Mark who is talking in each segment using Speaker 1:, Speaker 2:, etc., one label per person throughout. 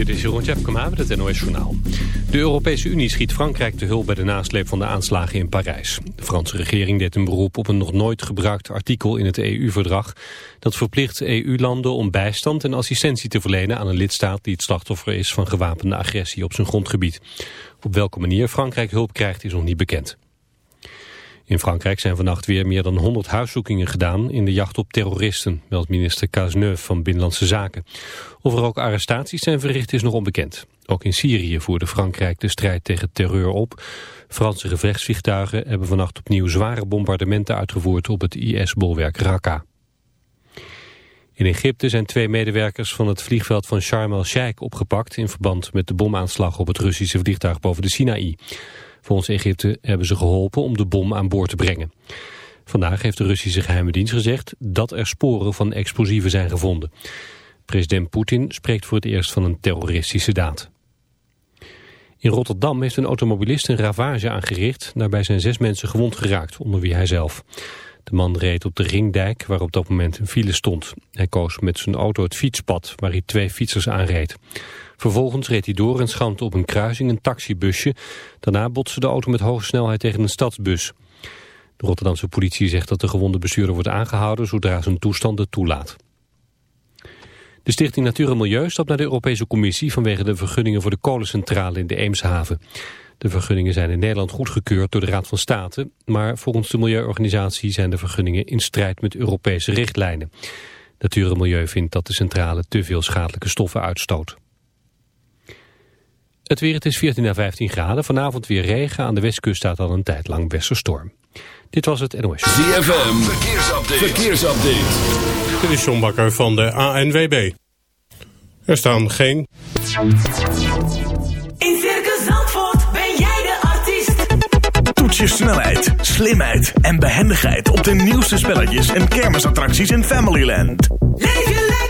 Speaker 1: Dit is Jeroen Tjepkema met het NOS. De Europese Unie schiet Frankrijk te hulp bij de nasleep van de aanslagen in Parijs. De Franse regering deed een beroep op een nog nooit gebruikt artikel in het EU-verdrag... dat verplicht EU-landen om bijstand en assistentie te verlenen aan een lidstaat... die het slachtoffer is van gewapende agressie op zijn grondgebied. Op welke manier Frankrijk hulp krijgt is nog niet bekend. In Frankrijk zijn vannacht weer meer dan 100 huiszoekingen gedaan in de jacht op terroristen, meldt minister Cazeneuve van Binnenlandse Zaken. Of er ook arrestaties zijn verricht is nog onbekend. Ook in Syrië voerde Frankrijk de strijd tegen terreur op. Franse gevechtsvliegtuigen hebben vannacht opnieuw zware bombardementen uitgevoerd op het IS-bolwerk Raqqa. In Egypte zijn twee medewerkers van het vliegveld van Sharm el-Sheikh opgepakt in verband met de bomaanslag op het Russische vliegtuig boven de Sinaï. Volgens Egypte hebben ze geholpen om de bom aan boord te brengen. Vandaag heeft de Russische geheime dienst gezegd dat er sporen van explosieven zijn gevonden. President Poetin spreekt voor het eerst van een terroristische daad. In Rotterdam heeft een automobilist een ravage aangericht. Daarbij zijn zes mensen gewond geraakt, onder wie hij zelf. De man reed op de Ringdijk, waar op dat moment een file stond. Hij koos met zijn auto het fietspad, waar hij twee fietsers aanreed. Vervolgens reed hij door en schampte op een kruising een taxibusje. Daarna botste de auto met hoge snelheid tegen een stadsbus. De Rotterdamse politie zegt dat de gewonde bestuurder wordt aangehouden zodra zijn toestand het toelaat. De Stichting Natuur en Milieu stapt naar de Europese Commissie vanwege de vergunningen voor de kolencentrale in de Eemshaven. De vergunningen zijn in Nederland goedgekeurd door de Raad van State, maar volgens de milieuorganisatie zijn de vergunningen in strijd met Europese richtlijnen. Natuur en Milieu vindt dat de centrale te veel schadelijke stoffen uitstoot. Het weer, het is 14 à 15 graden. Vanavond weer regen. Aan de westkust staat al een tijd lang westerstorm. Dit was het NOS.
Speaker 2: ZFM, verkeersupdate. verkeersupdate.
Speaker 3: Dit is John Bakker van de ANWB. Er staan geen...
Speaker 4: In Circus Zandvoort ben jij de artiest.
Speaker 5: Toets je snelheid, slimheid en behendigheid... op de nieuwste spelletjes en kermisattracties in Familyland.
Speaker 4: Leef je lekker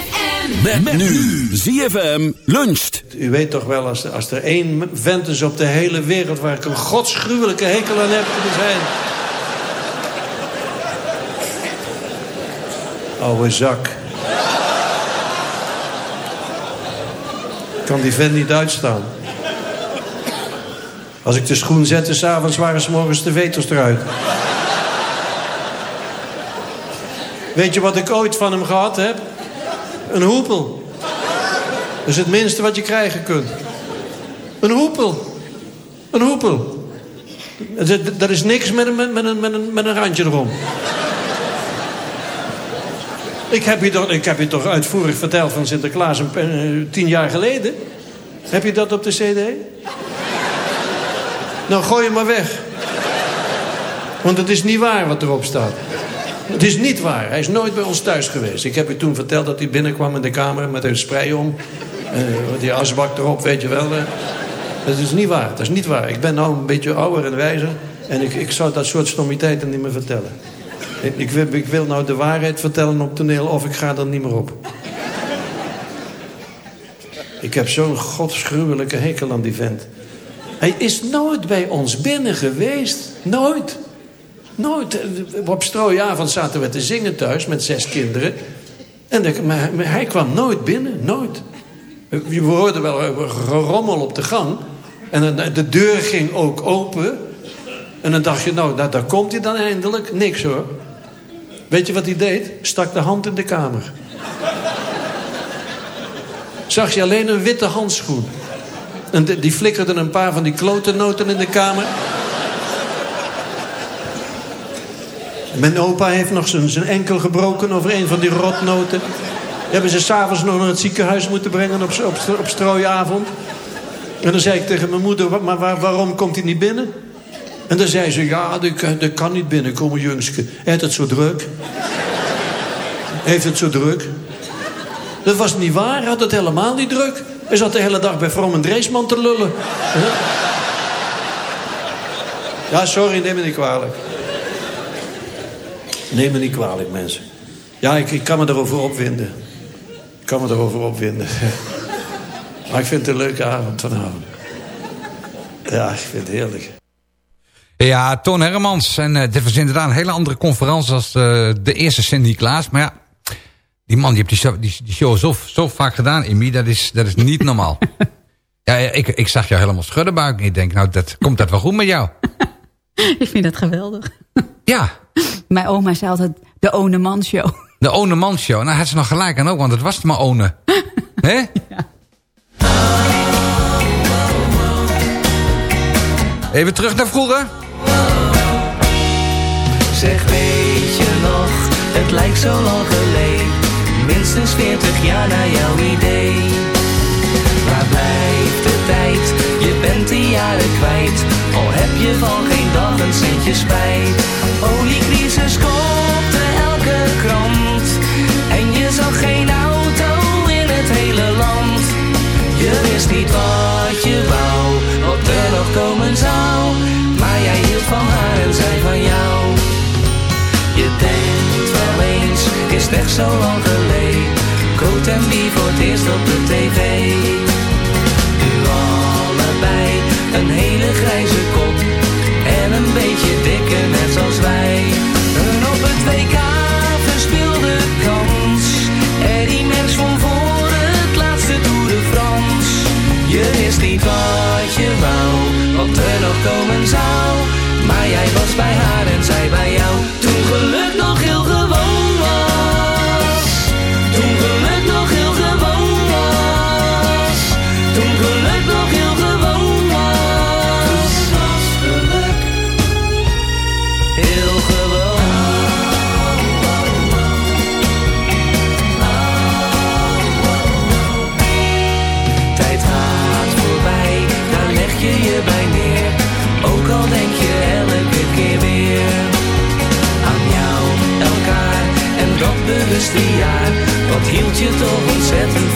Speaker 4: ZFM.
Speaker 2: Met, nu. ZFM luncht.
Speaker 6: U weet toch wel, als als er één vent is op de hele wereld... waar ik een godsgruwelijke hekel aan heb te zijn... Oude zak. Kan die vent niet uitstaan. Als ik de schoen zette, s'avonds waren 's morgens de veters eruit. Weet je wat ik ooit van hem gehad heb? Een hoepel. Dat is het minste wat je krijgen kunt. Een hoepel. Een hoepel. Dat is niks met een, met met een, met een randje erom. Ik heb, je toch, ik heb je toch uitvoerig verteld van Sinterklaas een, eh, tien jaar geleden? Heb je dat op de cd? Nou, gooi hem maar weg. Want het is niet waar wat erop staat. Het is niet waar. Hij is nooit bij ons thuis geweest. Ik heb u toen verteld dat hij binnenkwam in de kamer met een spray om. Eh, die asbak erop, weet je wel. eh. Dat is niet waar. Dat is niet waar. Ik ben nou een beetje ouder en wijzer. En ik, ik zou dat soort stommiteiten niet meer vertellen. Ik, ik, wil, ik wil nou de waarheid vertellen op toneel of ik ga er niet meer op. Ik heb zo'n godsgruwelijke hekel aan die vent. Hij is nooit bij ons binnen geweest. Nooit. Nooit. Op strooiavond zaten we te zingen thuis met zes kinderen. En hij kwam nooit binnen. Nooit. We hoorden wel gerommel op de gang. En dan- de deur ging ook open. En dan dacht je, nou, daar, daar komt hij dan eindelijk. Niks hoor. Weet je wat hij deed? Stak de hand in de kamer. Zag je alleen een witte handschoen. En die- die flikkerde een paar van die klotennoten in de kamer. Mijn opa heeft nog zijn, zijn enkel gebroken over een van die rotnoten. Hebben ze s'avonds nog naar het ziekenhuis moeten brengen op, op, op strooiavond. En dan zei ik tegen mijn moeder, "Wa- maar waar- waarom komt hij niet binnen? En dan zei ze, ja, dat, kan- niet binnenkomen, jongske. Heeft het zo druk. Heeft het zo druk. Dat was niet waar, had het helemaal niet druk. Hij zat de hele dag bij From en Dreesman te lullen. Ja, sorry, neem me niet kwalijk. Neem me niet kwalijk, mensen. Ja, ik, ik kan me erover opwinden. Ik kan me erover opwinden. Maar ik vind het een leuke avond vanavond. Ja, ik vind het heerlijk.
Speaker 7: Ja, Toon Hermans. En eh, dit was inderdaad een hele andere conferentie als eh, de eerste Sint-Niklaas. Maar ja, die man die heeft die show, die, die show zo, zo vaak gedaan, Amy. Dat is, dat is niet normaal. ja, ik, ik zag jou helemaal schudden buik. En ik denk, nou, dat, komt dat wel goed met jou?
Speaker 8: Ik vind dat geweldig.
Speaker 7: Ja,
Speaker 8: Mijn oma zei altijd de Oneman Show.
Speaker 7: de One Man Show. Nou, had ze nog gelijk aan ook, want het was het maar One. Hè? Even terug naar vroeger.
Speaker 4: Zeg weet je nog, het lijkt zo lang geleden Minstens 40 jaar naar jouw idee Waar blijft de tijd, je bent de jaren kwijt Al heb je van geen dag een centje spijt. Oliecrisis kopte elke krant. En je zag geen auto in het hele land. Je wist niet wat je wou, wat er nog komen zou. Maar jij hield van haar en zij van jou. Je denkt wel eens, is echt zo lang geleden? Coat en wie voor het eerst op de tv jij was bij haar en zij bij bewuste jaar. Wat hield je toch ontzettend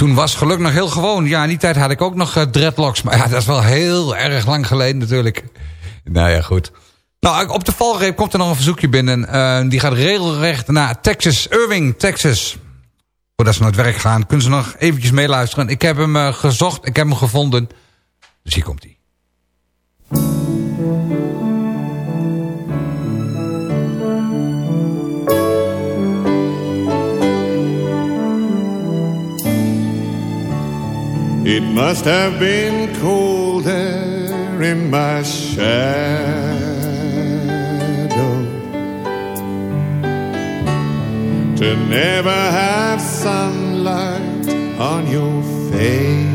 Speaker 4: Toen was geluk nog heel gewoon.
Speaker 7: Ja, in die tijd had ik ook nog eh, dreadlocks. Maar ja, dat is wel heel erg lang geleden natuurlijk. Nou ja, goed. Nou, op de valreep komt er nog een verzoekje binnen. Eh, die gaat regelrecht naar Texas, Irving, Texas. Voordat ze naar het werk gaan, kunnen ze nog eventjes meeluisteren. Ik heb hem eh, gezocht, ik heb hem gevonden. Dus hier komt hij.
Speaker 9: It must have been cold there in my shadow. To never have sunlight on your face.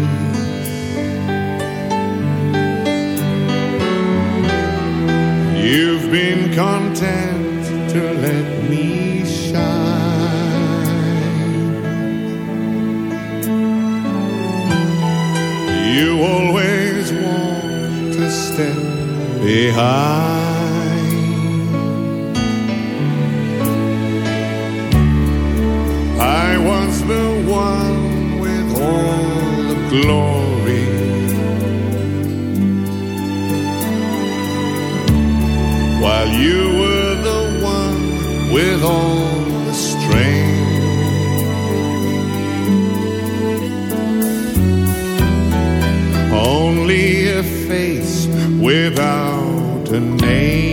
Speaker 9: You've been content You always want to step behind. I was the one with all the glory. While you were the one with all face without a name.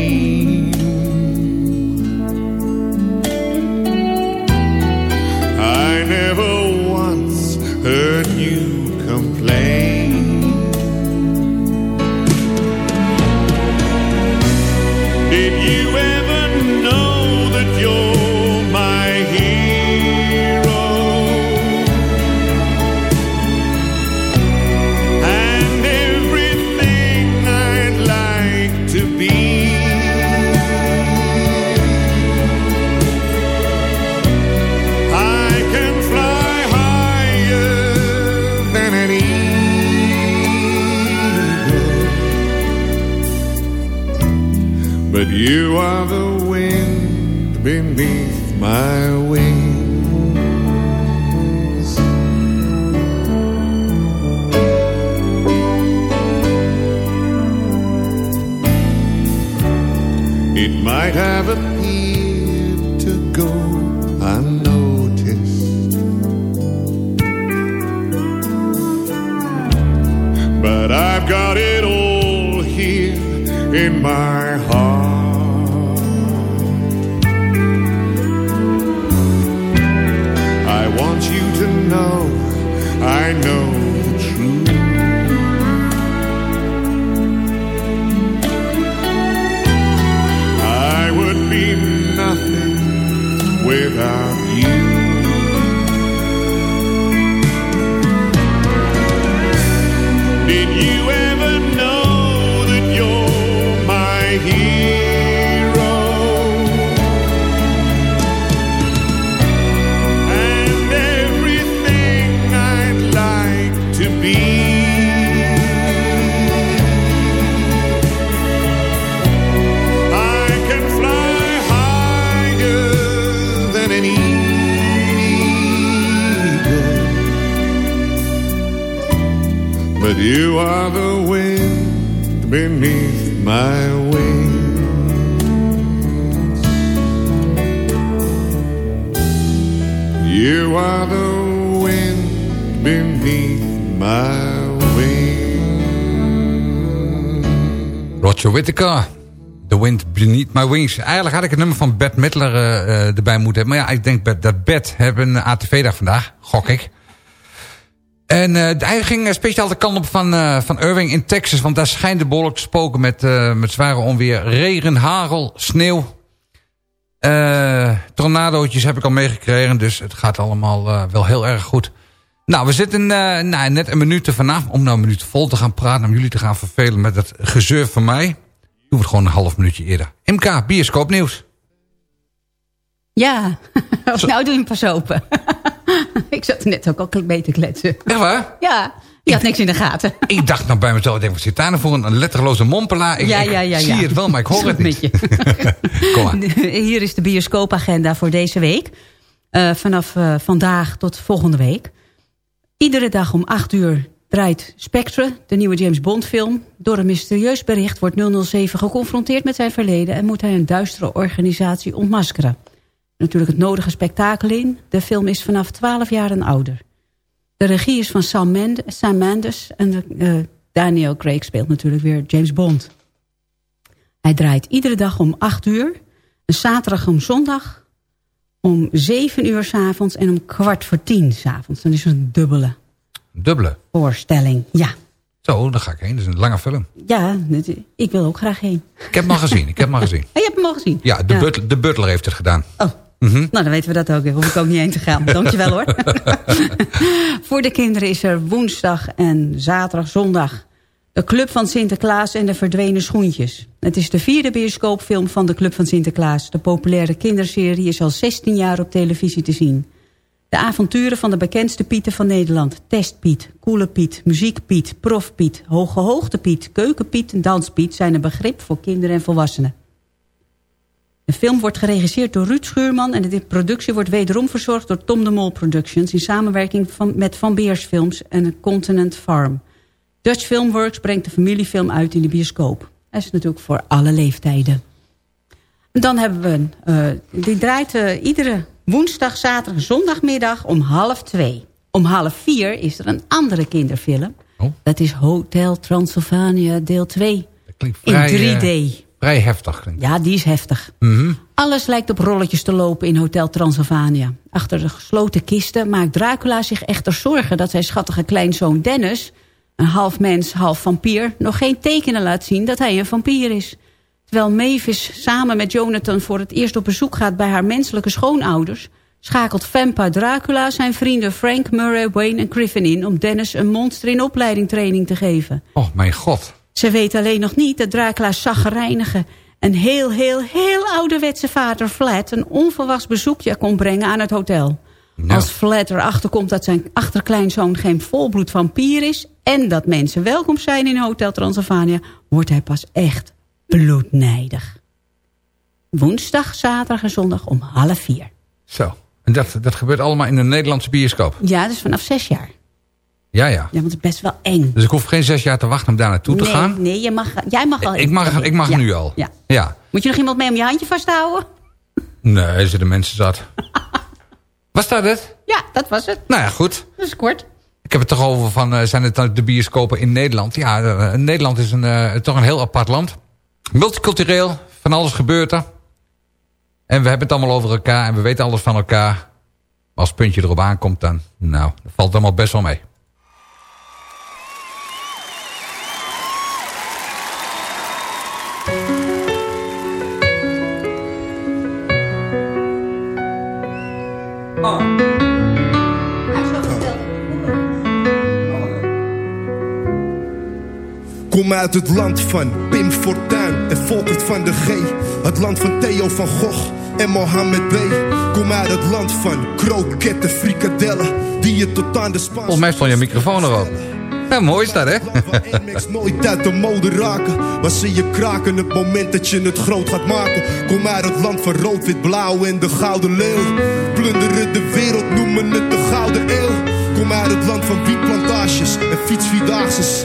Speaker 9: You are the wind beneath my wings.
Speaker 7: Roger Whittaker. The Wind Beneath My Wings. Eigenlijk had ik het nummer van Bert Midler eh, eh, erbij moeten hebben. Maar ja, ik denk dat- Bert hebben een ATV-dag vandaag. Gok ik. En eh, hij ging speciaal de kant op van, van Irving in Texas. Want daar schijnt de behoorlijk te spoken met, met zware onweer. Regen, hagel, sneeuw. Eh tornadootjes heb ik al meegekregen. Dus het gaat allemaal eh, wel heel erg goed. Nou, we zitten eh, nou, net een minuut er vanaf. Om nou een minuut vol te gaan praten. Om jullie te gaan vervelen met het gezeur van mij. Doen we het gewoon een half minuutje eerder. MK, bioscoopnieuws.
Speaker 8: Ja, nou doe je hem pas open. ik zat net ook al te kletsen.
Speaker 7: Echt waar?
Speaker 8: Ja, je had niks in de gaten.
Speaker 7: Ik dacht nog bij mezelf, ik denk, wat zit daar nou voor een letterloze mompelaar? Ik,
Speaker 8: Ja, ja, ja,
Speaker 7: zie het wel, maar ik hoor het niet. Kom maar.
Speaker 8: Hier is de bioscoopagenda voor deze week. Eh, vanaf eh, vandaag tot volgende week. Iedere dag om 8 uur draait Spectre, de nieuwe James Bond film. Door een mysterieus bericht wordt 007 geconfronteerd met zijn verleden... en moet hij een duistere organisatie ontmaskeren. Natuurlijk het nodige spektakel in. De film is vanaf 12 jaar en ouder. De regie is van Sam, Mend Sam Mendes en eh, Daniel Craig speelt natuurlijk weer James Bond. Hij draait iedere dag om 8 uur. Een zaterdag om zondag. Om 7 uur s'avonds en om kwart voor 10 s'avonds. Dan is het een dubbele
Speaker 7: Dubbele.
Speaker 8: voorstelling. Ja,
Speaker 7: Zo, daar ga ik heen. Dat is een lange film.
Speaker 8: ja ik wil ook graag heen.
Speaker 7: Ik heb hem al gezien. Ik heb hem al gezien.
Speaker 8: Oh, je hebt hem al gezien?
Speaker 7: Ja, de, Butler, de butler heeft het gedaan.
Speaker 8: Oh,
Speaker 7: Mhm.
Speaker 8: nou dan weten we dat ook. Daar hoef ik ook niet heen te gaan. Dankjewel hoor. Voor de kinderen is er woensdag en zaterdag, zondag... De Club van Sinterklaas en de Verdwenen Schoentjes. Het is de vierde bioscoopfilm van de Club van Sinterklaas. De populaire kinderserie is al 16 jaar op televisie te zien. De avonturen van de bekendste Pieten van Nederland. Testpiet, Koele Piet, Muziekpiet, Profpiet, Hoge Hoogte Piet, Keukenpiet en Danspiet... zijn een begrip voor kinderen en volwassenen. De film wordt geregisseerd door Ruud Schuurman... en de productie wordt wederom verzorgd door Tom de Mol Productions... in samenwerking van, met Van Beers Films en Continent Farm. Dutch Filmworks brengt de familiefilm uit in de bioscoop. Dat is natuurlijk voor alle leeftijden. En dan hebben we een... Uh, die draait uh, iedere woensdag, zaterdag en zondagmiddag om half twee. Om half vier is er een andere kinderfilm.
Speaker 7: Oh.
Speaker 8: Dat is Hotel Transylvania deel 2.
Speaker 7: vrij,
Speaker 8: in 3D.
Speaker 7: Uh, vrij heftig klinkt.
Speaker 8: Ja, die is heftig.
Speaker 7: Mm -hmm.
Speaker 8: Alles lijkt op rolletjes te lopen in Hotel Transylvania. Achter de gesloten kisten maakt Dracula zich echter zorgen... dat zijn schattige kleinzoon Dennis, een half mens, half vampier... nog geen tekenen laat zien dat hij een vampier is. Terwijl Mavis samen met Jonathan voor het eerst op bezoek gaat... bij haar menselijke schoonouders... schakelt Vampa Dracula zijn vrienden Frank, Murray, Wayne en Griffin in... om Dennis een monster in opleiding training te geven.
Speaker 7: Oh, mijn god.
Speaker 8: Ze weet alleen nog niet dat Dracula's zaggerijnige... een heel, heel, heel ouderwetse vader Flat... een onverwachts bezoekje kon brengen aan het hotel.
Speaker 7: Nou.
Speaker 8: Als Flat erachter komt dat zijn achterkleinzoon geen volbloed vampier is... en dat mensen welkom zijn in Hotel Transylvania... wordt hij pas echt bloednijdig. Woensdag, zaterdag en zondag om half vier.
Speaker 7: Zo, en dat, dat gebeurt allemaal in een Nederlandse bioscoop?
Speaker 8: Ja, dus vanaf zes jaar.
Speaker 7: Ja, ja.
Speaker 8: Ja, want het is best wel eng.
Speaker 7: Dus ik hoef geen zes jaar te wachten om daar naartoe te gaan?
Speaker 8: Nee, je mag, jij mag al.
Speaker 7: Ik mag, ik mag
Speaker 8: ja.
Speaker 7: nu al?
Speaker 8: Ja.
Speaker 7: ja.
Speaker 8: Moet je nog iemand mee om je handje vasthouden?
Speaker 7: Nee, er zitten mensen zat. Was dat het?
Speaker 8: Ja, dat was het.
Speaker 7: Nou ja, goed.
Speaker 8: Dat is kort.
Speaker 7: Ik heb het toch over van, uh, zijn het dan de bioscopen in Nederland? Ja, uh, Nederland is een, uh, toch een heel apart land. Multicultureel, van alles gebeurt er. En we hebben het allemaal over elkaar en we weten alles van elkaar. Maar als het puntje erop aankomt, dan, nou, dat valt allemaal best wel mee.
Speaker 10: Kom uit het land van Pim Fortuyn en Volkert van de G. Het land van Theo van Gogh en Mohammed B. Kom uit het land van kroketten, frikadellen, die je tot aan de Spaanse...
Speaker 7: Volgens mij stond je microfoon erop. Ja, mooi is dat, hè?
Speaker 10: Nooit uit de mode raken. Waar zie je kraken het moment dat je het groot gaat maken. Kom uit het land van rood, wit, blauw en de gouden leeuw. Plunderen de wereld, noemen het de gouden eeuw. Kom uit het land van wietplantages en fietsvierdaagses.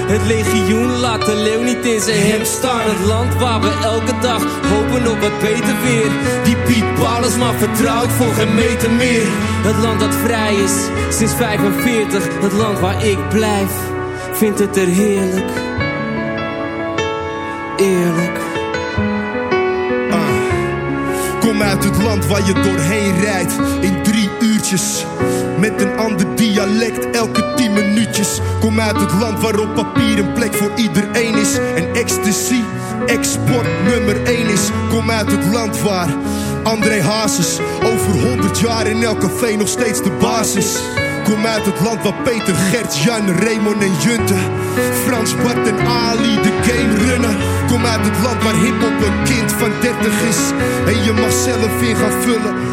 Speaker 11: Het legioen laat de leeuw niet in zijn hemd staan. Het land waar we elke dag hopen op wat beter weer. Die Piet Paulus maar vertrouwt voor geen meter meer. Het land dat vrij is sinds 45. Het land waar ik blijf, vindt het er heerlijk. Eerlijk.
Speaker 10: Kom uit het land waar je doorheen rijdt in drie uurtjes. Met een ander dialect elke tien minuutjes. Kom uit het land waar op papier een plek voor iedereen is. En ecstasy, export nummer één is. Kom uit het land waar André Hazes over honderd jaar in elk café nog steeds de basis. Kom uit het land waar Peter, Gert, Jan, Raymond en Junte Frans, Bart en Ali de game runnen Kom uit het land waar hiphop een kind van 30 is En je mag zelf in gaan vullen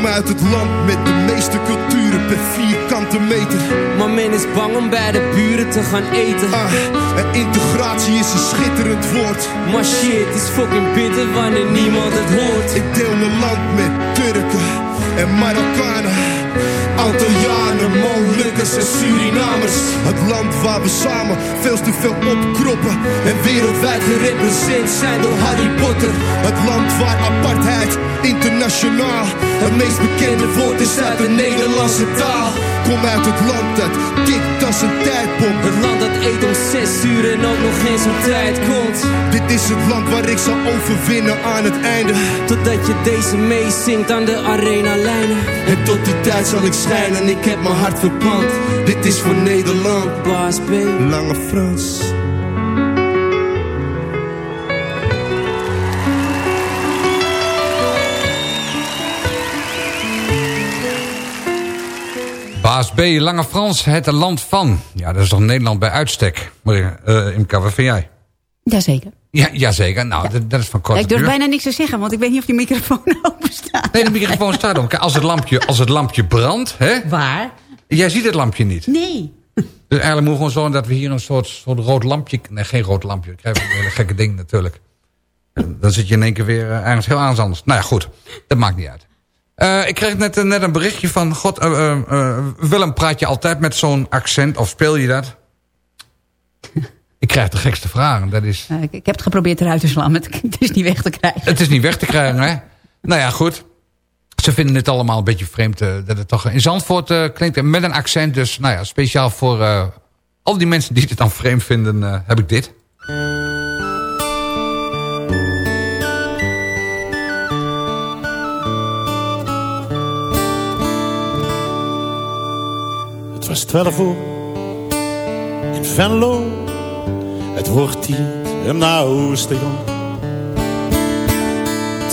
Speaker 10: Kom uit het land met de meeste culturen per vierkante meter.
Speaker 11: Maar men is bang om bij de buren te gaan eten.
Speaker 10: Ah, en integratie is een schitterend woord.
Speaker 11: Maar shit is fucking bitter wanneer niemand het hoort.
Speaker 10: Ik deel mijn land met Turken en Marokkanen. Antillianen, Molukkers en Surinamers. Het land waar we samen veel te veel opkroppen. Wereldwijd gerepresenteerd zijn door Harry Potter. Het land waar apartheid internationaal het meest bekende woord is uit de Nederlandse taal. Kom uit het land dat kikt als een tijdbom.
Speaker 11: Het land dat eet om zes uur en ook nog geen zo'n tijd komt.
Speaker 10: Dit is het land waar ik zal overwinnen aan het einde.
Speaker 11: Totdat je deze meezingt aan de arena lijnen.
Speaker 10: En tot die tijd zal ik schijnen, ik heb mijn hart verpand. Dit is voor Nederland.
Speaker 11: Baas B.
Speaker 10: Lange Frans.
Speaker 7: B, Lange Frans, het land van. Ja, dat is toch Nederland bij uitstek. Maar uh, Imka, wat vind jij?
Speaker 8: Jazeker.
Speaker 7: Ja, jazeker. Nou, dat, dat is van korte
Speaker 8: Ja, ik durf
Speaker 7: duur.
Speaker 8: bijna niks te zeggen, want ik weet niet of die microfoon open staat.
Speaker 7: Nee, de microfoon staat om. Kijk, als het lampje, als het lampje brandt, hè?
Speaker 8: Waar?
Speaker 7: Jij ziet het lampje niet.
Speaker 8: Nee.
Speaker 7: Dus eigenlijk moeten we gewoon zorgen dat we hier een soort, soort rood lampje... Nee, geen rood lampje. Dan krijg een hele gekke ding natuurlijk. Dan zit je in één keer weer eh, ergens heel anders. Nou ja, goed. Dat maakt niet uit. Eh, ik kreeg net, net een berichtje van... God, eh, eh, Willem, praat je altijd met zo'n accent? Of speel je dat? ik krijg de gekste vragen. Dat is...
Speaker 8: Ik, ik heb het geprobeerd eruit te slaan, maar het, is niet weg te krijgen.
Speaker 7: Het is niet weg te krijgen, hè? Nou ja, goed. Ze vinden het allemaal een beetje vreemd dat het toch in Zandvoort eh, klinkt. Met een accent, dus nou ja, speciaal voor eh, al die mensen die het dan vreemd vinden, eh, heb ik dit.
Speaker 12: Was twaalf uur in Venlo. Het wordt tijd om naar huis te gaan.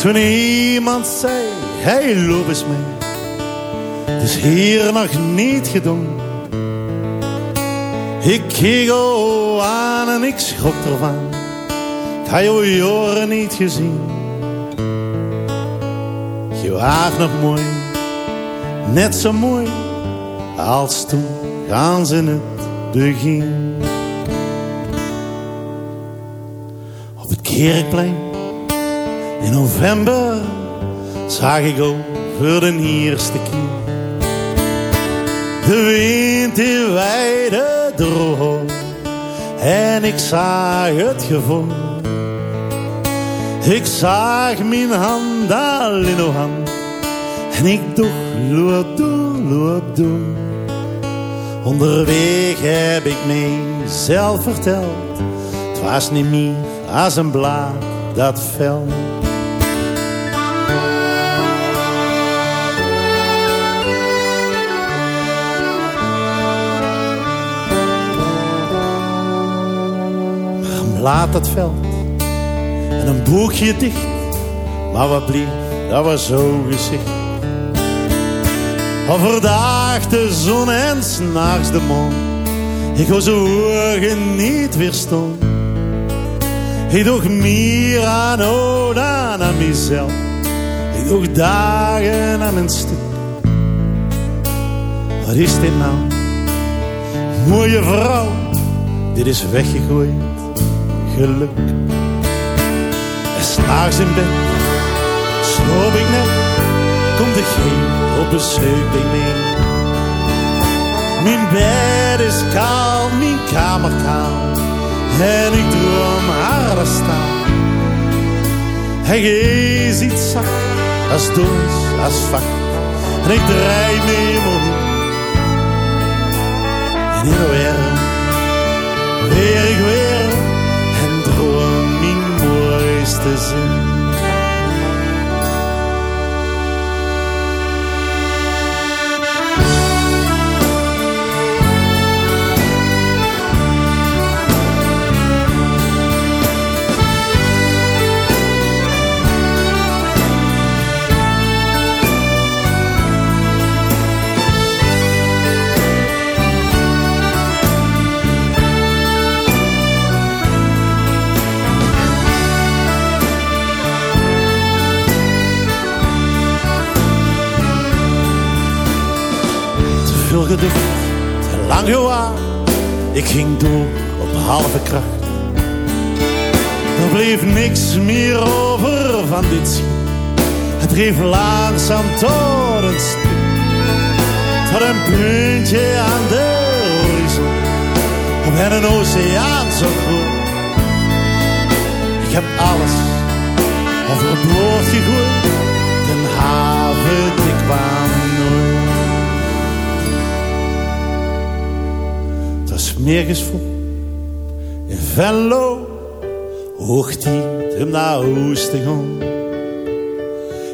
Speaker 12: Toen iemand zei, hey loop eens mee. Het is hier nog niet gedaan. Ik keek al aan en ik schrok ervan. Ik had je jaren niet gezien. Je was nog mooi, net zo mooi als toen gaan ze in het begin. Op het kerkplein in november zag ik over de eerste keer de wind die weide droog en ik zag het gevoel. Ik zag mijn hand al in uw hand en ik dacht, loop door, loop door. Onderweg heb ik mezelf verteld. Het was niet meer als een blaad dat veld. Maar een blaad dat veld en een boekje dicht. Maar wat blieb, dat was zo gezicht. De zon en s'nachts de maan. Ik was ogen niet weerstand. Ik doe meer aan o dan aan mezelf. Ik doe dagen aan een stuk. Wat is dit nou? Mooie vrouw, dit is weggegooid geluk. En s'nachts in bed sloop ik net, komt de geen op bezoek bij mij. Mijn bed is kaal, mijn kamer kaal. En ik droom haar staan. En je ziet zacht als doos, als vak. En ik draai me om. En weer, weer ik weer. En droom mijn mooiste zin. Doorgeducht, te lang gewaar. Ik ging door op halve kracht. Er bleef niks meer over van dit schip. Het dreef langzaam tot een stip. Tot een puntje aan de horizon. Op een oceaan zo groot. Ik heb alles overboord gegooid. Den haven, ik kwam nergens vol. In Venlo, hoogtiet hem naar oosten gaan.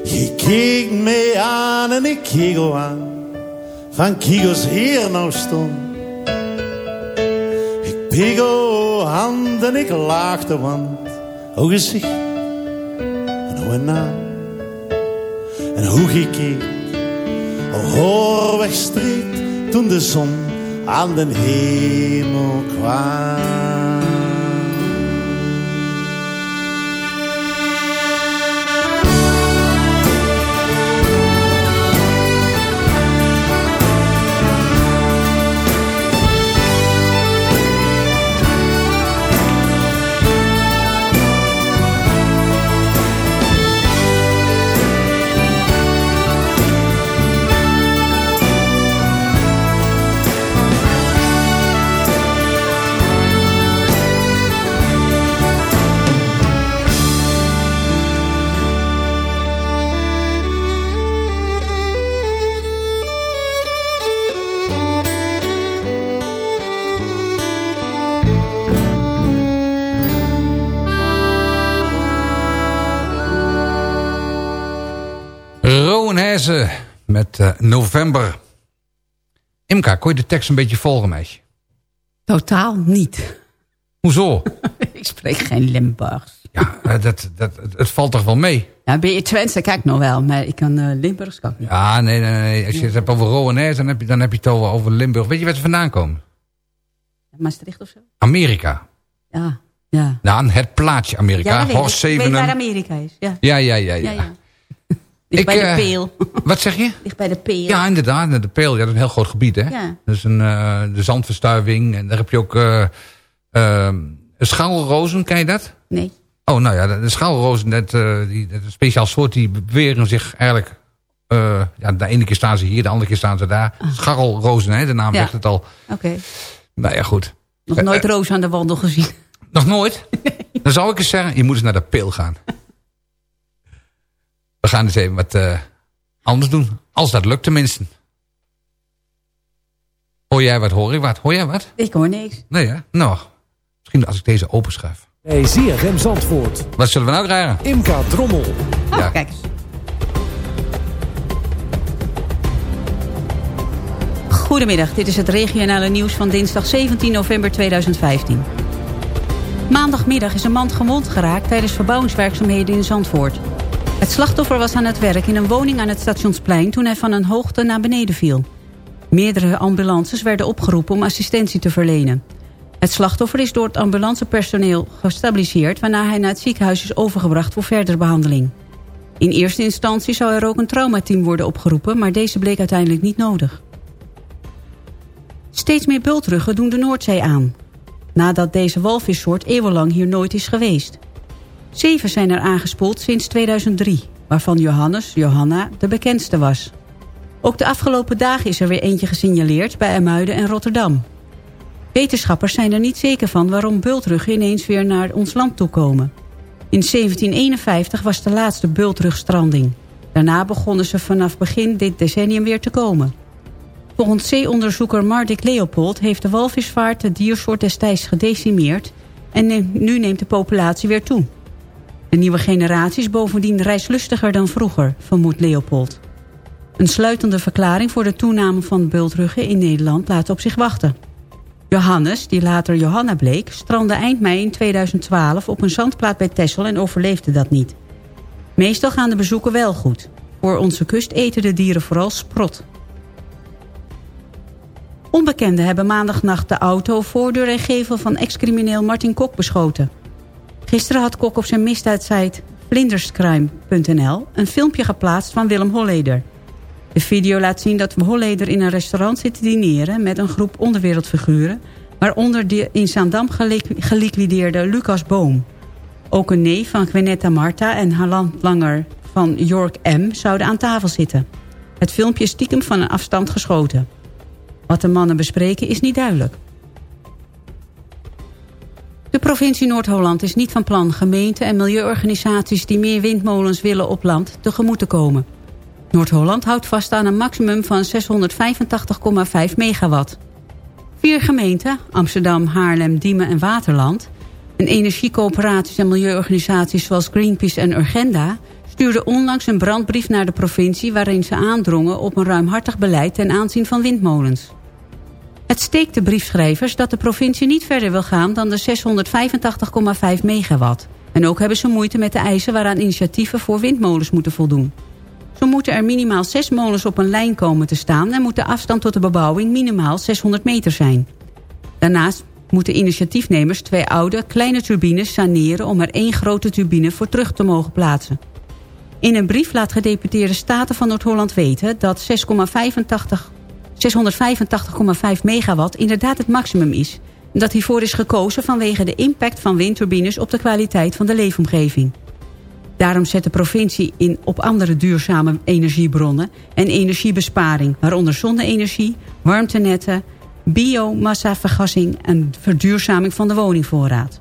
Speaker 12: Je keek me aan en ik keek al aan. Van Kigos hier nou stond. Ik pegel hand en ik laag de wand. O gezicht en een naam. En hoe gekeken, al hoor wegstreek toen de zon aan den hemel kwam.
Speaker 7: Met eh, November. Imka, kon je de tekst een beetje volgen, meisje?
Speaker 8: Totaal niet.
Speaker 7: Hoezo?
Speaker 8: ik spreek geen Limburgs.
Speaker 7: Ja, eh, dat, dat, het, valt toch wel mee?
Speaker 8: Ja, ben je Twente, kijk nog wel. Maar ik kan eh, Limburgs kan niet.
Speaker 7: Ja, nee, nee, nee. Als je het hebt over Hezen, dan heb je, dan heb je het over, Limburg. Weet je waar ze vandaan komen?
Speaker 8: Maastricht of zo?
Speaker 7: Amerika.
Speaker 8: Ja, ja.
Speaker 7: Nou, het plaatsje Amerika.
Speaker 8: Ja, dat weet ik.
Speaker 7: Horst
Speaker 8: weet waar
Speaker 7: Zevenum.
Speaker 8: Amerika is. Ja,
Speaker 7: Ja, ja, ja, ja.
Speaker 8: ja. Ligt bij de
Speaker 7: eh,
Speaker 8: peel.
Speaker 7: Wat zeg je?
Speaker 8: Ligt bij de peel.
Speaker 7: Ja, inderdaad. De Peel, ja, dat is een heel groot gebied, hè?
Speaker 8: Ja.
Speaker 7: Dat is een, eh, de zandverstuiving. En daar heb je ook uh, schaalrozen, ken je dat?
Speaker 8: Nee.
Speaker 7: Oh, nou ja, de, schaalrozen, dat, eh, die, dat een speciaal soort, die beweren zich eigenlijk... eh, ja, de ene keer staan ze hier, de andere keer staan ze daar. Scharrelrozen, hè, de naam
Speaker 8: Ah. Ja.
Speaker 7: zegt het al.
Speaker 8: Oké.
Speaker 7: Nou ja, goed.
Speaker 8: Nog
Speaker 7: Eh,
Speaker 8: nooit
Speaker 7: eh,
Speaker 8: roos aan de wandel gezien.
Speaker 7: nog nooit? Dan zou ik eens zeggen, je moet eens naar de Peel gaan. We gaan eens even wat eh, anders doen. Als dat lukt tenminste. Hoor jij wat, hoor ik wat? Hoor jij wat?
Speaker 8: Ik hoor niks.
Speaker 7: Nee, hè? Nou, misschien als ik deze openschuif.
Speaker 13: Bij ZFM Zandvoort.
Speaker 7: Wat zullen we nou krijgen?
Speaker 13: Imka Drommel.
Speaker 8: Oh,
Speaker 7: Ja.
Speaker 8: kijk eens. Goedemiddag, dit is het regionale nieuws van dinsdag 17 november 2015. Maandagmiddag is een man gewond geraakt tijdens verbouwingswerkzaamheden in Zandvoort. Het slachtoffer was aan het werk in een woning aan het Stationsplein... toen hij van een hoogte naar beneden viel. Meerdere ambulances werden opgeroepen om assistentie te verlenen. Het slachtoffer is door het ambulancepersoneel gestabiliseerd... waarna hij naar het ziekenhuis is overgebracht voor verdere behandeling. In eerste instantie zou er ook een traumateam worden opgeroepen... maar deze bleek uiteindelijk niet nodig. Steeds meer bultruggen doen de Noordzee aan. Nadat deze walvissoort eeuwenlang hier nooit is geweest. Zeven zijn er aangespoeld sinds 2003, waarvan Johannes, Johanna, de bekendste was. Ook de afgelopen dagen is er weer eentje gesignaleerd bij Amuiden en Rotterdam. Wetenschappers zijn er niet zeker van waarom bultruggen ineens weer naar ons land toekomen. In 1751 was de laatste bultrugstranding. Daarna begonnen ze vanaf begin dit decennium weer te komen. Volgens zeeonderzoeker Mardik Leopold heeft de walvisvaart de diersoort destijds gedecimeerd... en nu neemt de populatie weer toe. De nieuwe generatie is bovendien reislustiger dan vroeger, vermoedt Leopold. Een sluitende verklaring voor de toename van bultruggen in Nederland laat op zich wachten. Johannes, die later Johanna bleek, strandde eind mei in 2012 op een zandplaat bij Texel en overleefde dat niet. Meestal gaan de bezoeken wel goed. Voor onze kust eten de dieren vooral sprot. Onbekenden hebben maandagnacht de auto, voordeur en gevel van ex-crimineel Martin Kok beschoten. Gisteren had Kok op zijn misdaadsite vlinderscrime.nl een filmpje geplaatst van Willem Holleder. De video laat zien dat Holleder in een restaurant zit te dineren... met een groep onderwereldfiguren... waaronder de in Zaandam geliquideerde Lucas Boom. Ook een neef van Gwenetta Marta en haar landlanger van York M. zouden aan tafel zitten. Het filmpje is stiekem van een afstand geschoten. Wat de mannen bespreken is niet duidelijk. De provincie Noord-Holland is niet van plan gemeenten en milieuorganisaties die meer windmolens willen op land tegemoet te komen. Noord-Holland houdt vast aan een maximum van 685,5 megawatt. Vier gemeenten, Amsterdam, Haarlem, Diemen en Waterland... en energiecoöperaties en milieuorganisaties zoals Greenpeace en Urgenda... stuurden onlangs een brandbrief naar de provincie... waarin ze aandrongen op een ruimhartig beleid ten aanzien van windmolens. Het steekt de briefschrijvers dat de provincie niet verder wil gaan dan de 685,5 megawatt. En ook hebben ze moeite met de eisen waaraan initiatieven voor windmolens moeten voldoen. Zo moeten er minimaal 6 molens op een lijn komen te staan... en moet de afstand tot de bebouwing minimaal 600 meter zijn. Daarnaast moeten initiatiefnemers twee oude, kleine turbines saneren... om er één grote turbine voor terug te mogen plaatsen. In een brief laat gedeputeerde Staten van Noord-Holland weten... dat 6,85 685,5 megawatt inderdaad het maximum is. Dat hiervoor is gekozen vanwege de impact van windturbines op de kwaliteit van de leefomgeving. Daarom zet de provincie in op andere duurzame energiebronnen en energiebesparing, waaronder zonne-energie, warmtenetten, biomassavergassing en verduurzaming van de woningvoorraad.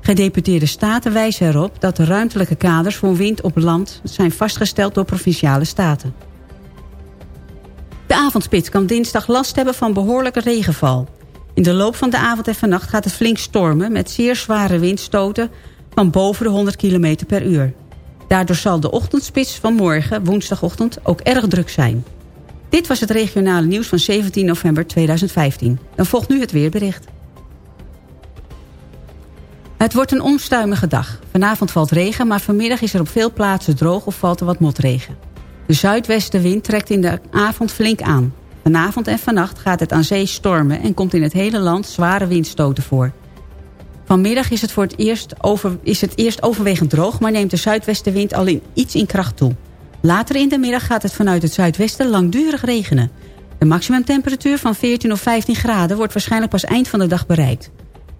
Speaker 8: Gedeputeerde staten wijzen erop dat de ruimtelijke kaders voor wind op land zijn vastgesteld door provinciale staten. Avondspits kan dinsdag last hebben van behoorlijke regenval. In de loop van de avond en vannacht gaat het flink stormen... met zeer zware windstoten van boven de 100 km per uur. Daardoor zal de ochtendspits van morgen, woensdagochtend, ook erg druk zijn. Dit was het regionale nieuws van 17 november 2015. Dan volgt nu het weerbericht. Het wordt een onstuimige dag. Vanavond valt regen, maar vanmiddag is er op veel plaatsen droog of valt er wat motregen. De zuidwestenwind trekt in de avond flink aan. Vanavond en vannacht gaat het aan zee stormen en komt in het hele land zware windstoten voor. Vanmiddag is het, voor het, eerst over, is het eerst overwegend droog, maar neemt de zuidwestenwind al in, iets in kracht toe. Later in de middag gaat het vanuit het zuidwesten langdurig regenen. De maximumtemperatuur van 14 of 15 graden wordt waarschijnlijk pas eind van de dag bereikt.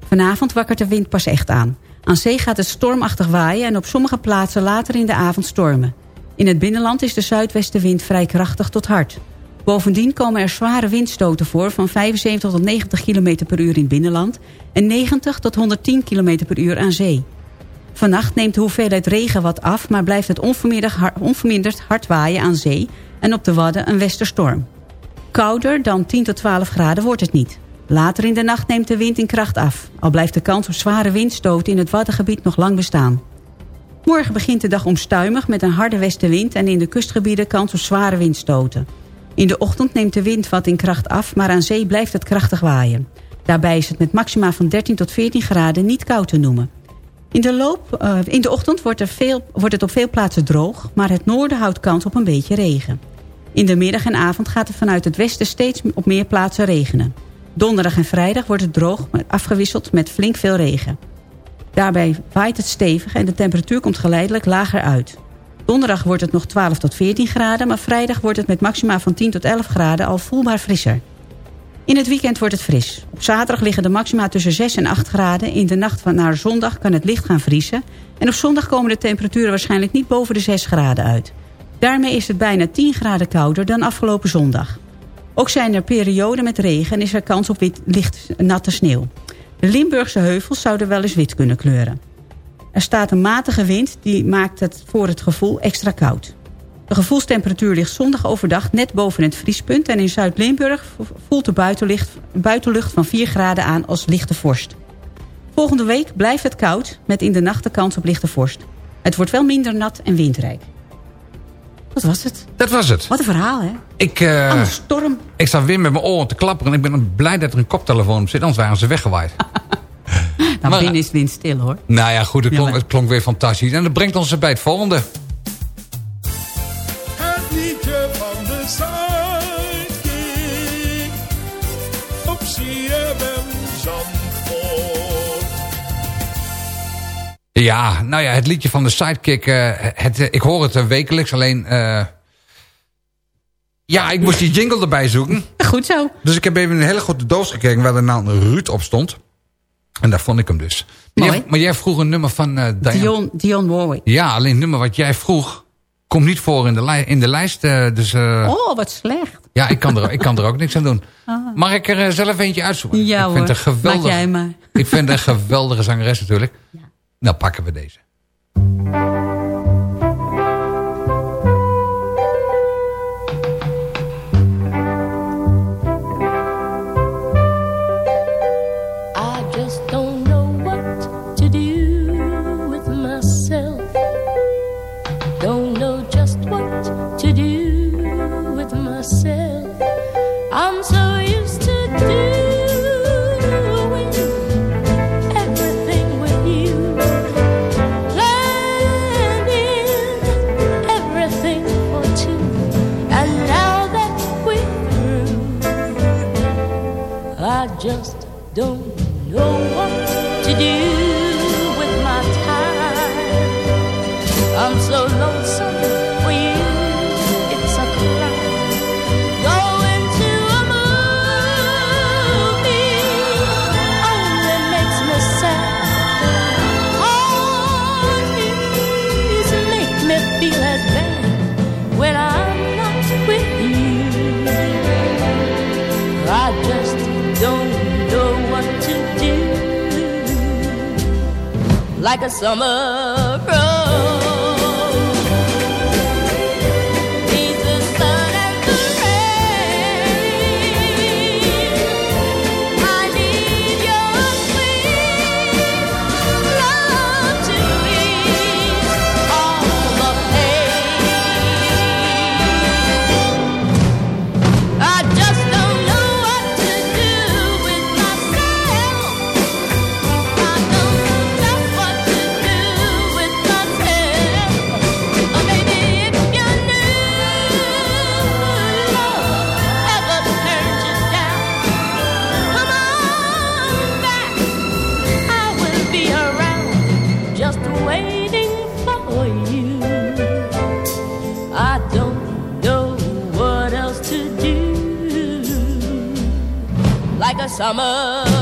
Speaker 8: Vanavond wakkert de wind pas echt aan. Aan zee gaat het stormachtig waaien en op sommige plaatsen later in de avond stormen. In het binnenland is de zuidwestenwind vrij krachtig tot hard. Bovendien komen er zware windstoten voor van 75 tot 90 km per uur in het binnenland... en 90 tot 110 km per uur aan zee. Vannacht neemt de hoeveelheid regen wat af... maar blijft het onverminderd hard waaien aan zee... en op de Wadden een westerstorm. Kouder dan 10 tot 12 graden wordt het niet. Later in de nacht neemt de wind in kracht af... al blijft de kans op zware windstoten in het Waddengebied nog lang bestaan. Morgen begint de dag omstuimig met een harde westenwind... en in de kustgebieden kans op zware windstoten. In de ochtend neemt de wind wat in kracht af... maar aan zee blijft het krachtig waaien. Daarbij is het met maxima van 13 tot 14 graden niet koud te noemen. In de, loop, uh, in de ochtend wordt, er veel, wordt het op veel plaatsen droog... maar het noorden houdt kans op een beetje regen. In de middag en avond gaat het vanuit het westen steeds op meer plaatsen regenen. Donderdag en vrijdag wordt het droog, afgewisseld met flink veel regen. Daarbij waait het stevig en de temperatuur komt geleidelijk lager uit. Donderdag wordt het nog 12 tot 14 graden... maar vrijdag wordt het met maxima van 10 tot 11 graden al voelbaar frisser. In het weekend wordt het fris. Op zaterdag liggen de maxima tussen 6 en 8 graden. In de nacht van naar zondag kan het licht gaan vriezen. En op zondag komen de temperaturen waarschijnlijk niet boven de 6 graden uit. Daarmee is het bijna 10 graden kouder dan afgelopen zondag. Ook zijn er perioden met regen en is er kans op licht natte sneeuw. Limburgse heuvels zouden wel eens wit kunnen kleuren. Er staat een matige wind die maakt het voor het gevoel extra koud. De gevoelstemperatuur ligt zondag overdag net boven het vriespunt... en in Zuid-Limburg voelt de buitenlucht van 4 graden aan als lichte vorst. Volgende week blijft het koud met in de nacht de kans op lichte vorst. Het wordt wel minder nat en windrijk. Wat was het?
Speaker 7: Dat was het.
Speaker 8: Wat een verhaal, hè?
Speaker 7: Ik, uh,
Speaker 8: Aan de storm.
Speaker 7: Ik sta weer met mijn oren te klapperen. En ik ben blij dat er een koptelefoon op zit. Anders waren ze weggewaaid.
Speaker 8: nou, maar, binnen is het windstil, hoor.
Speaker 7: Nou ja, goed. Het klonk, het klonk weer fantastisch. En dat brengt ons bij het volgende. Ja, nou ja, het liedje van de Sidekick. Uh, het, ik hoor het uh, wekelijks, alleen... Uh, Ja, ik moest die jingle erbij zoeken.
Speaker 8: Goed zo.
Speaker 7: Dus ik heb even een hele grote doos gekeken waar de naam Ruud op stond. En daar vond ik hem dus. Maar,
Speaker 8: Mooi.
Speaker 7: jij, maar jij vroeg een nummer van eh Diane.
Speaker 8: Dion, Dion Warwick.
Speaker 7: Ja, alleen het nummer wat jij vroeg komt niet voor in de, li- in de lijst. eh, dus eh,
Speaker 8: Oh, wat slecht.
Speaker 7: ja, ik kan, er, ik kan er ook niks aan doen.
Speaker 8: Ah.
Speaker 7: Mag ik er eh, zelf eentje uitzoeken?
Speaker 8: Ja
Speaker 7: ik
Speaker 8: hoor,
Speaker 7: vind het een
Speaker 8: maak
Speaker 7: geweldig,
Speaker 8: jij maar.
Speaker 7: Ik vind een geweldige zangeres natuurlijk. Nou, pakken we deze.
Speaker 14: Like a summer summer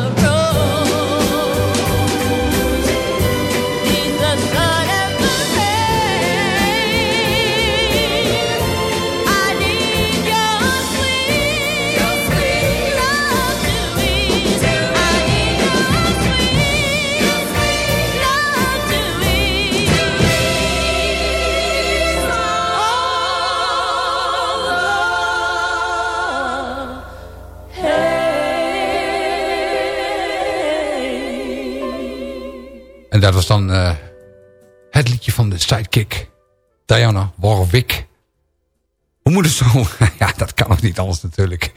Speaker 7: dan eh, het liedje van de sidekick. Diana Warwick. Hoe moet het zo? ja, dat kan nog niet anders natuurlijk.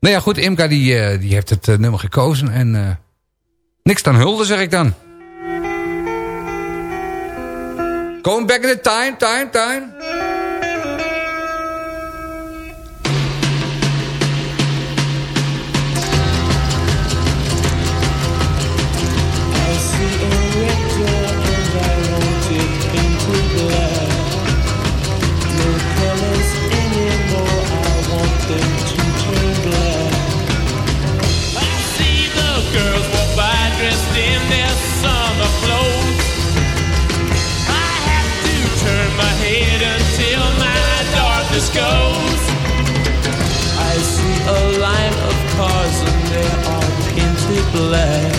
Speaker 7: Nou ja, goed, Imka die, eh, die heeft het eh, nummer gekozen. En niks dan hulde, zeg ik dan. Going back in the time, time, time.
Speaker 15: Black.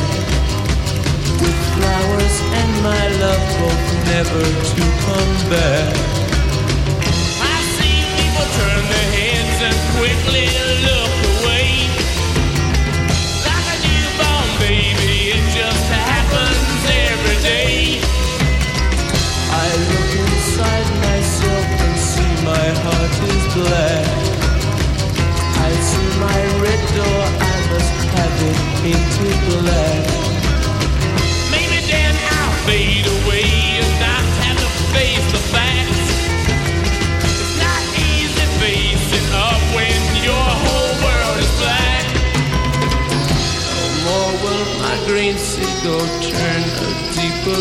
Speaker 15: With flowers and my love both never to come back.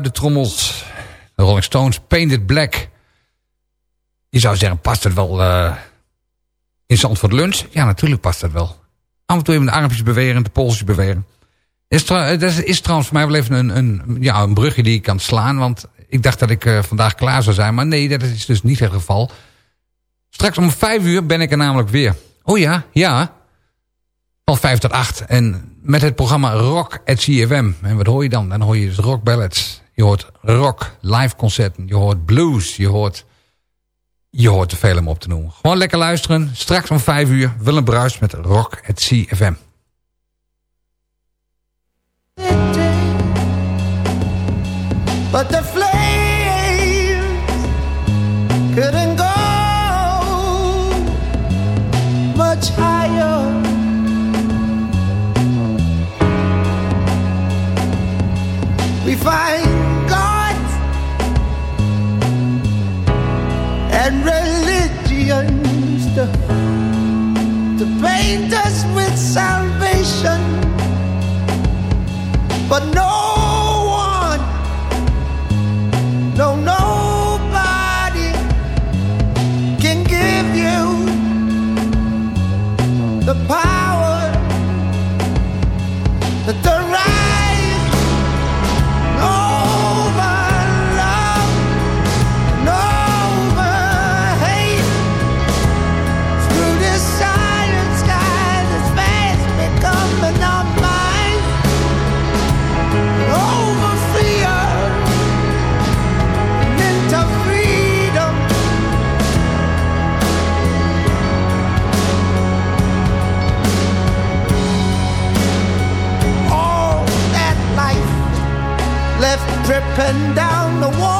Speaker 7: Luide trommels. De Rolling Stones, Painted Black. Je zou zeggen, past het wel eh in Zandvoort Lunch? Ja, natuurlijk past dat wel. Af en toe even de armpjes bewegen, de polsjes bewegen. Is, eh, dat is, trouwens voor mij wel even een, een, ja, een brugje die ik kan slaan. Want ik dacht dat ik eh, vandaag klaar zou zijn. Maar nee, dat is dus niet het geval. Straks om vijf uur ben ik er namelijk weer. Oh ja, ja. Van vijf tot acht. En met het programma Rock at CFM. En wat hoor je dan? Dan hoor je dus rock ballads. Je hoort rock, live concerten. Je hoort blues. Je hoort, je hoort te veel om op te noemen. Gewoon lekker luisteren. Straks om vijf uur Willem Bruis met Rock at CFM.
Speaker 16: But the flames couldn't go much higher. We find and religions. To, to paint us with salvation, but no and down the
Speaker 17: wall.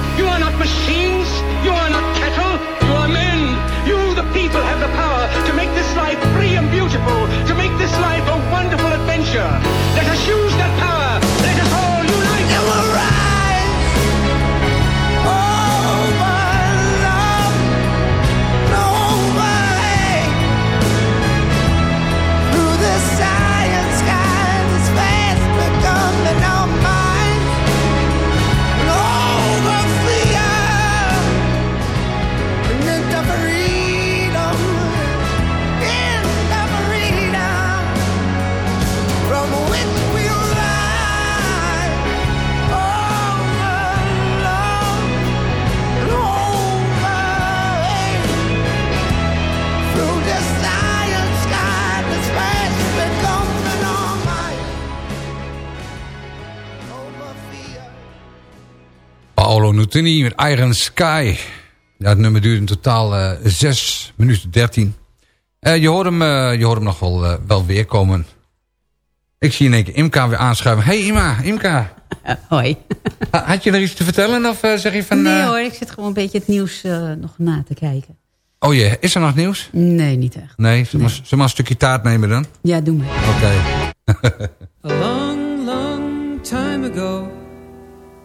Speaker 17: You are not machines. You are not cattle. You are men. You, the people, have the power to make this life free and beautiful, to make this life a wonderful adventure. Let us use
Speaker 7: Nutini met Iron Sky. Ja, het nummer duurt in totaal eh 6 minuten 13. Eh, je, hoort hem, eh, je hoort hem nog wel, eh, wel weer komen. Ik zie in één keer Imka weer aanschuiven. Hey Ima, Imka.
Speaker 8: hoi.
Speaker 7: Ha- Had je er iets te vertellen of zeg je van...
Speaker 8: nee hoor, ik zit gewoon een beetje het nieuws eh, nog na te kijken.
Speaker 7: Oh jee, is er nog nieuws?
Speaker 8: Nee, niet echt.
Speaker 7: Nee, zullen we maar- zullen we maar een stukje taart nemen dan?
Speaker 8: Ja, doe maar.
Speaker 7: Oké.
Speaker 15: A long, long time ago,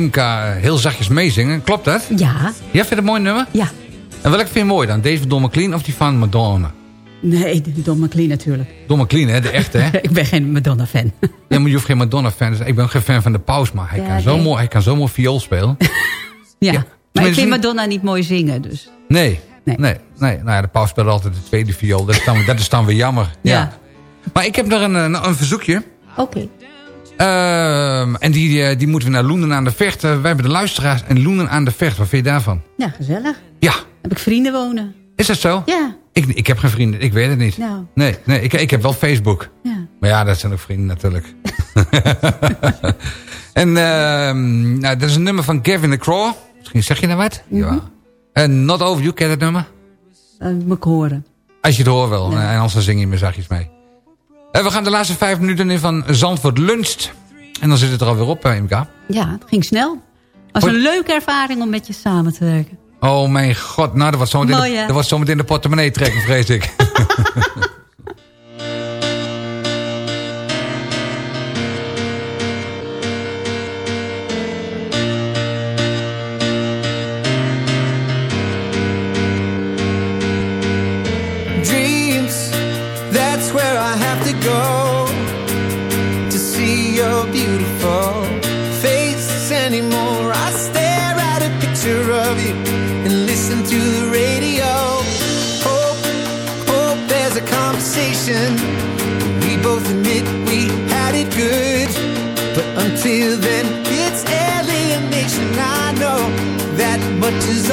Speaker 7: Imka heel zachtjes meezingen. Klopt dat?
Speaker 8: Ja.
Speaker 7: Jij vindt het een mooi nummer?
Speaker 8: Ja.
Speaker 7: En welke vind je mooi dan? Deze van Don McLean of die van Madonna?
Speaker 8: Nee, Don McLean natuurlijk.
Speaker 7: Don McLean, hè? De echte, hè?
Speaker 8: ik ben geen Madonna-fan.
Speaker 7: Ja, maar je hoeft geen Madonna-fan te zijn. Ik ben geen fan van de paus, maar hij,
Speaker 8: Ja,
Speaker 7: kan, zo mooi, hij kan zo mooi viool spelen.
Speaker 8: ja. Maar ik vind Madonna niet mooi zingen, dus...
Speaker 7: Nee, nee, nee. Nou ja, de paus speelt altijd de tweede viool. Dat is dan, dat is dan weer jammer. Ja. Maar ik heb nog een, een, een verzoekje.
Speaker 8: Oké.
Speaker 7: En die, eh, die moeten we naar Loenen aan de Vecht. Eh, wij hebben de luisteraars en Loenen aan de Vecht. Wat vind je daarvan?
Speaker 8: Ja, gezellig.
Speaker 7: Ja.
Speaker 8: Heb ik vrienden wonen?
Speaker 7: Is dat zo?
Speaker 8: Ja.
Speaker 7: Ik, ik heb geen vrienden, ik weet het niet.
Speaker 8: Nou.
Speaker 7: Nee, nee ik, ik heb wel Facebook.
Speaker 8: Ja.
Speaker 7: Maar ja, dat zijn ook vrienden natuurlijk. en ehm, nou, dat is een nummer van Gavin de Craw. Misschien zeg je nou wat? Ja. En Not Over You, ken je dat nummer?
Speaker 8: Moet ik horen.
Speaker 7: Als je het hoort wel. En anders zing je me zachtjes mee. En we gaan de laatste vijf minuten in van Zandvoort Luncht. En dan zit het er alweer op, eh, MK.
Speaker 8: Ja, het ging snel. Het was een leuke ervaring om met je samen te werken.
Speaker 7: Oh mijn god, nou, dat was zometeen,
Speaker 8: Mooi,
Speaker 7: de,
Speaker 8: hè?
Speaker 7: dat was zometeen de portemonnee trekken, vrees ik.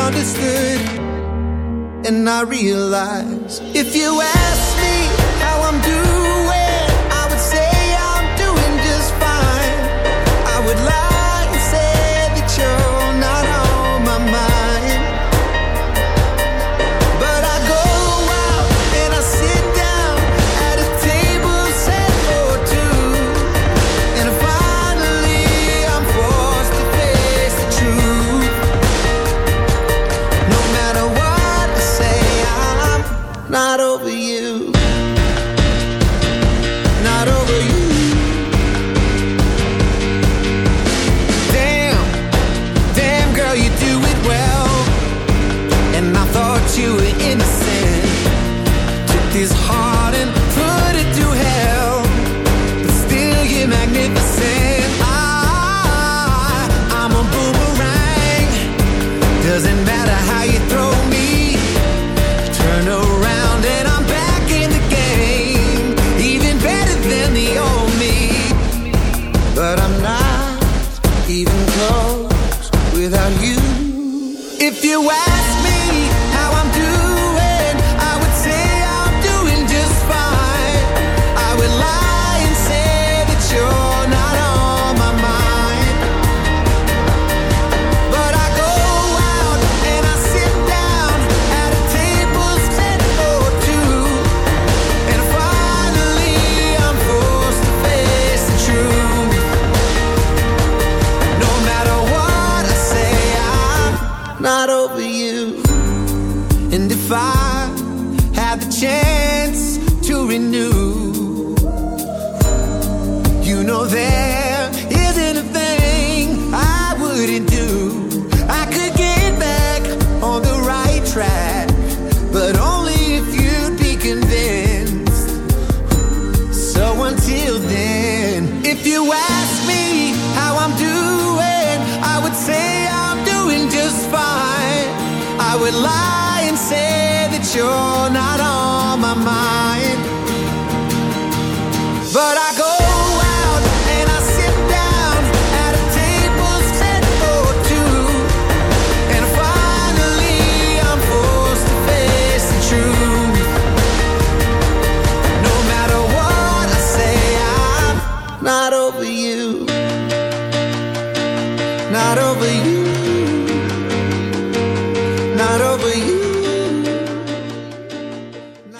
Speaker 16: understood. And I realize if you ask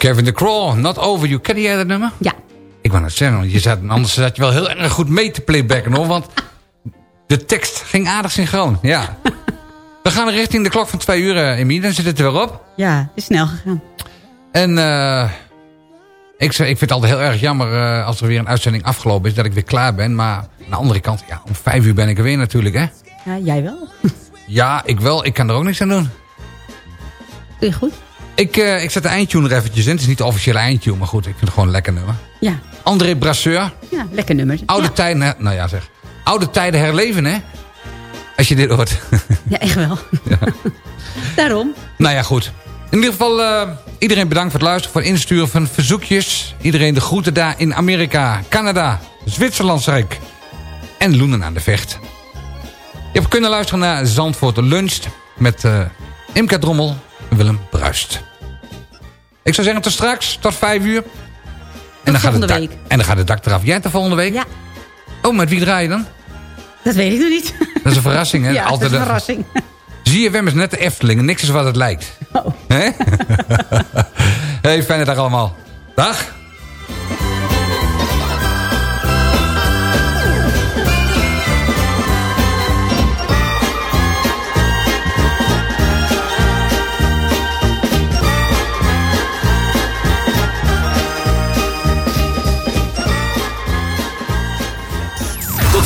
Speaker 7: Kevin de Crawl, Not Over You. Ken jij dat nummer?
Speaker 8: Ja.
Speaker 7: Ik wou net zeggen, je zat, anders zat je wel heel erg goed mee te playbacken hoor. Want de tekst ging aardig synchroon. Ja. We gaan richting de klok van twee uur, uh, Emie. Dan zit het er weer op.
Speaker 8: Ja, is snel gegaan.
Speaker 7: En eh, ik, ik vind het altijd heel erg jammer eh, als er weer een uitzending afgelopen is. Dat ik weer klaar ben. Maar aan de andere kant, ja, om vijf uur ben ik er weer natuurlijk hè.
Speaker 8: Ja, jij wel.
Speaker 7: Ja, ik wel. Ik kan er ook niks aan doen.
Speaker 8: Doe je goed?
Speaker 7: Ik, eh, ik zet de eindtune er eventjes in. Het is niet de officiële eindtune, maar goed. Ik vind het gewoon een lekker nummer.
Speaker 8: Ja,
Speaker 7: André Brasseur.
Speaker 8: ja lekker nummer.
Speaker 7: Oude
Speaker 8: ja.
Speaker 7: tijden, nou ja zeg. Oude tijden herleven, hè? Als je dit hoort.
Speaker 8: ja, echt wel. Daarom.
Speaker 7: nou ja, goed. In ieder geval, eh, iedereen bedankt voor het luisteren, voor het insturen van verzoekjes. Iedereen de groeten daar in Amerika, Canada, Zwitserlandsrijk en Loenen aan de Vecht. Je hebt kunnen luisteren naar Zandvoort Lunch met eh Imka Drommel en Willem Bruist. Ik zou zeggen tot straks, tot vijf uur. En dan, gaat het dak,
Speaker 8: week.
Speaker 7: en dan gaat het dak eraf. Jij de volgende week?
Speaker 8: Ja.
Speaker 7: Oh, met wie draai je dan?
Speaker 8: Dat weet ik nog niet.
Speaker 7: Dat is een verrassing, hè?
Speaker 8: Ja, dat is
Speaker 7: Altijd
Speaker 8: een verrassing.
Speaker 7: ZFM is net de Efteling en niks is wat het lijkt.
Speaker 8: Oh.
Speaker 7: Hè? hey, fijne dag allemaal. Dag.